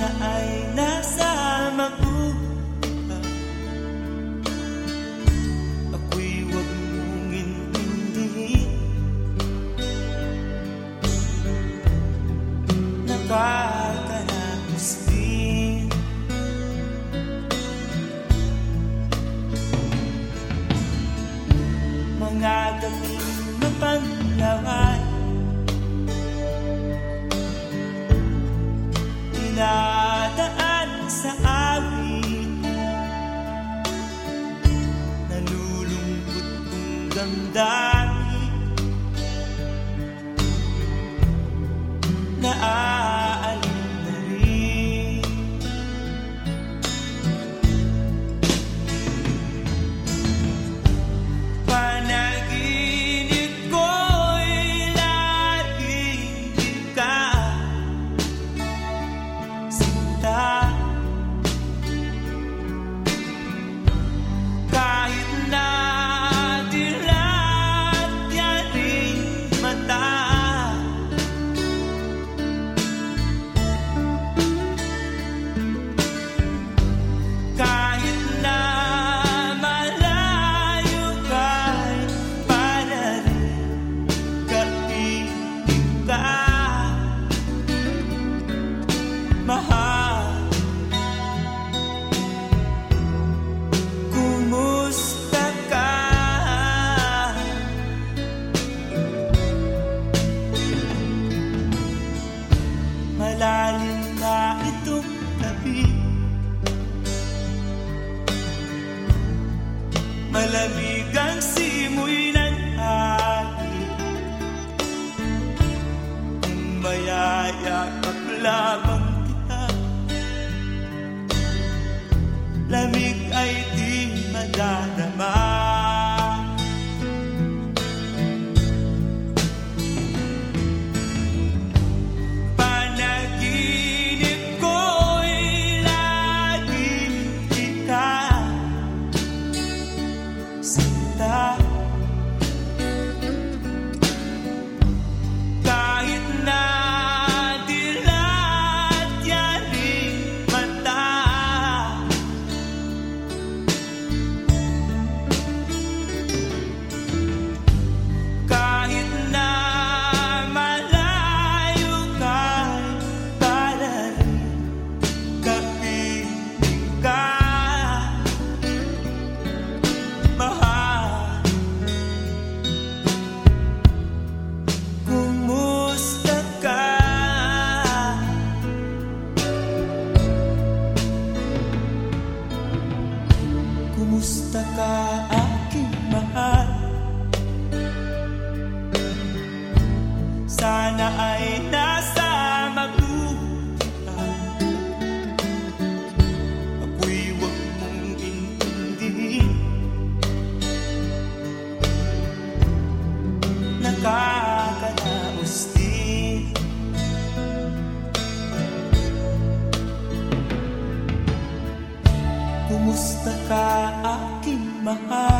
na ay na and I malamig ang simoy ng hangin. Mayayakap lamang kita. Lamig ay di madadala sana ay nasa maglutan Ako'y huwag mong intindihin. Nakakalaos din Kumusta ka aking mahal?